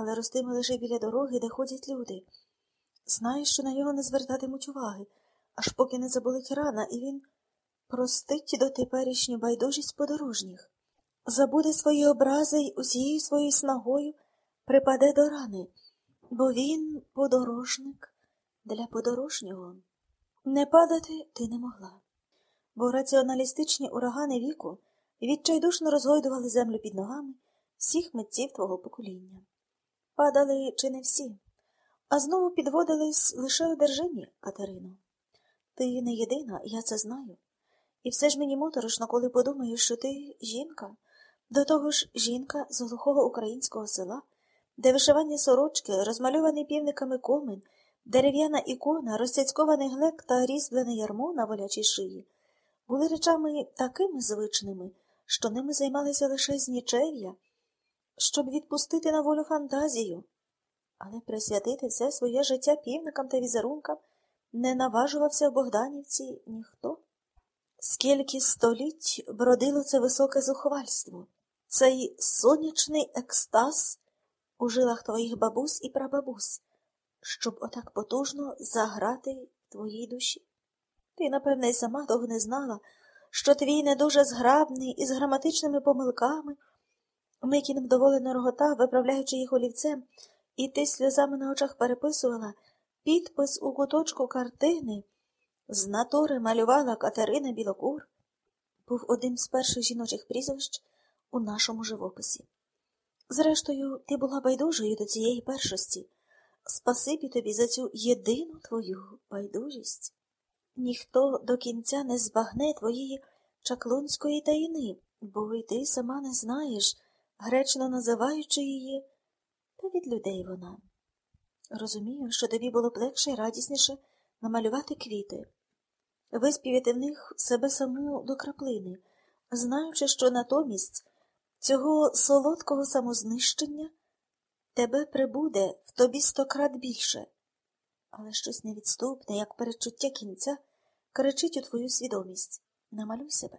але ростиме лише біля дороги, де ходять люди. Знає, що на нього не звертатимуть уваги, аж поки не заболить рана, і він простить до теперішню байдужість подорожніх, забуде свої образи й усією своєю снагою припаде до рани, бо він подорожник для подорожнього. Не падати ти не могла, бо раціоналістичні урагани віку відчайдушно розгойдували землю під ногами всіх митців твого покоління. Падали чи не всі, а знову підводились лише одержимі, Катерино. Ти не єдина, я це знаю. І все ж мені моторошно, коли подумаю, що ти жінка, до того ж жінка з глухого українського села, де вишивання сорочки, розмальований півниками комин, дерев'яна ікона, розцяцькований глек та різьблене ярмо на волячій шиї, були речами такими звичними, що ними займалися лише знічев'я, щоб відпустити на волю фантазію. Але присвятити все своє життя півникам та візерункам не наважувався в Богданівці ніхто. Скільки століть бродило це високе зухвальство, цей сонячний екстаз у жилах твоїх бабусь і прабабусь, щоб отак потужно заграти твоїй душі. Ти, напевне, й сама того не знала, що твій не дуже зграбний і з граматичними помилками. Микін вдоволено роготав, виправляючи їх олівцем, і ти сльозами на очах переписувала підпис у куточку картини. З натури малювала Катерина Білокур, був одним з перших жіночих прізвищ у нашому живописі. Зрештою, ти була байдужою до цієї першості. Спасибі тобі за цю єдину твою байдужість. Ніхто до кінця не збагне твоєї чаклунської таїни, бо й ти сама не знаєш, гречно називаючи її, та від людей вона. Розумію, що тобі було б легше і радісніше намалювати квіти, виспівати в них себе саму до краплини, знаючи, що натомість цього солодкого самознищення тебе прибуде в тобі стократ більше, але щось невідступне, як перечуття кінця, кричить у твою свідомість намалюй себе.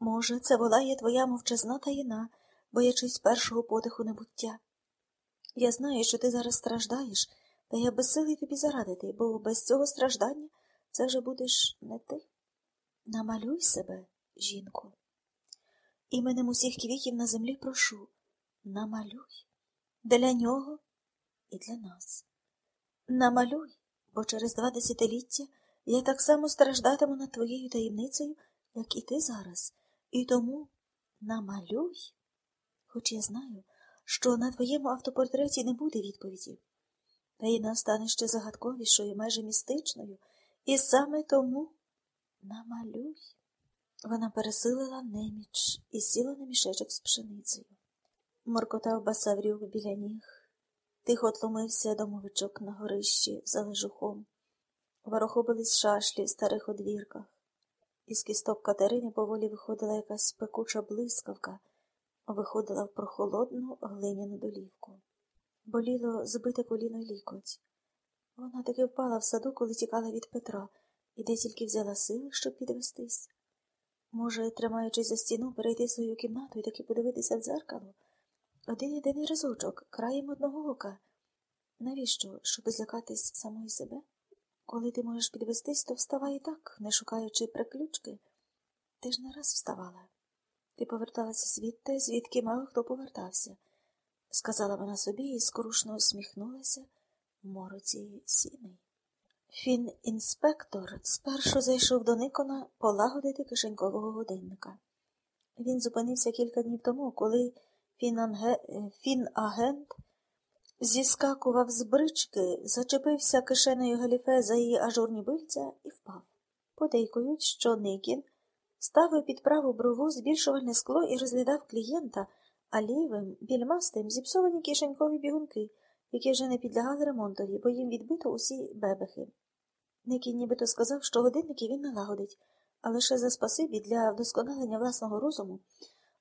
Може, це волає твоя мовчазна таїна, боячись першого подиху небуття. Я знаю, що ти зараз страждаєш, та я безсилий тобі зарадити, бо без цього страждання це вже будеш не ти. Намалюй себе, жінко. Іменем усіх квітів на землі прошу намалюй для нього і для нас. Намалюй, бо через два десятиліття я так само страждатиму над твоєю таємницею, як і ти зараз, і тому намалюй, хоч я знаю, що на твоєму автопортреті не буде відповіді, та й настане ще загадковішою, майже містичною, і саме тому намалюй. Вона пересилила неміч і сіла на мішечок з пшеницею. Моркотав басаврюк біля ніг, тихо тлумився домовичок на горищі за лежухом. Ворохобились шашлі в старих одвірках. Із кісток Катерини поволі виходила якась пекуча блискавка, виходила в прохолодну глиняну долівку. Боліло збите коліно лікоть. Вона таки впала в саду, коли тікала від Петра, і де тільки взяла сили, щоб підвестись. Може, тримаючись за стіну, перейти в свою кімнату і таки подивитися в дзеркало? Один єдиний разочок, краєм одного ока. Навіщо, щоб злякатись самої себе? Коли ти можеш підвестись, то вставай і так, не шукаючи приключки. Ти ж не раз вставала. Ти поверталася звідти, звідки мало хто повертався, сказала вона собі і скорушно усміхнулася в мороці сіни. Фін інспектор спершу зайшов до Никона полагодити кишенькового годинника. Він зупинився кілька днів тому, коли фін-агент зіскакував з брички, зачепився кишенею галіфе за її ажурні бильця і впав. Подейкують, що Никін ставив під праву брову збільшувальне скло і розглядав клієнта, а лівим, більмастим зіпсовані кишенькові бігунки, які вже не підлягали ремонтові, бо їм відбито усі бебехи. Никін нібито сказав, що годинники він налагодить, а лише за спасибі для вдосконалення власного розуму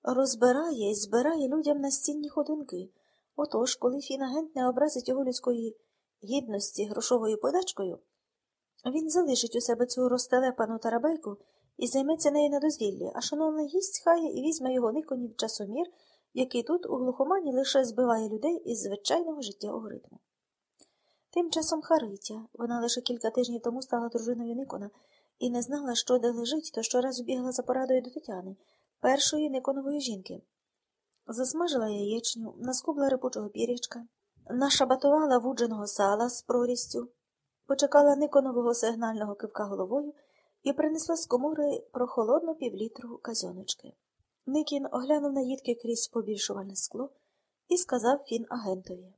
розбирає і збирає людям настінні ходунки. Отож, коли фінагент не образить його людської гідності грошовою подачкою, він залишить у себе цю розтелепану тарабейку і займеться нею на дозвіллі, а шановний гість хає і візьме його никонів часомір який тут у глухомані лише збиває людей із звичайного життєвого ритму. Тим часом Харитя, вона лише кілька тижнів тому стала дружиною Никона і не знала, що де лежить, то щоразу бігла за порадою до Тетяни, першої Никонової жінки. Засмажила яєчню, наскубла репучого пірячка, нашабатувала вудженого сала з прорістю, почекала Никонового сигнального кивка головою і принесла з комори прохолодну півлітру казьоночки. Никін оглянув наїдки крізь побільшувальне скло і сказав фін агентові.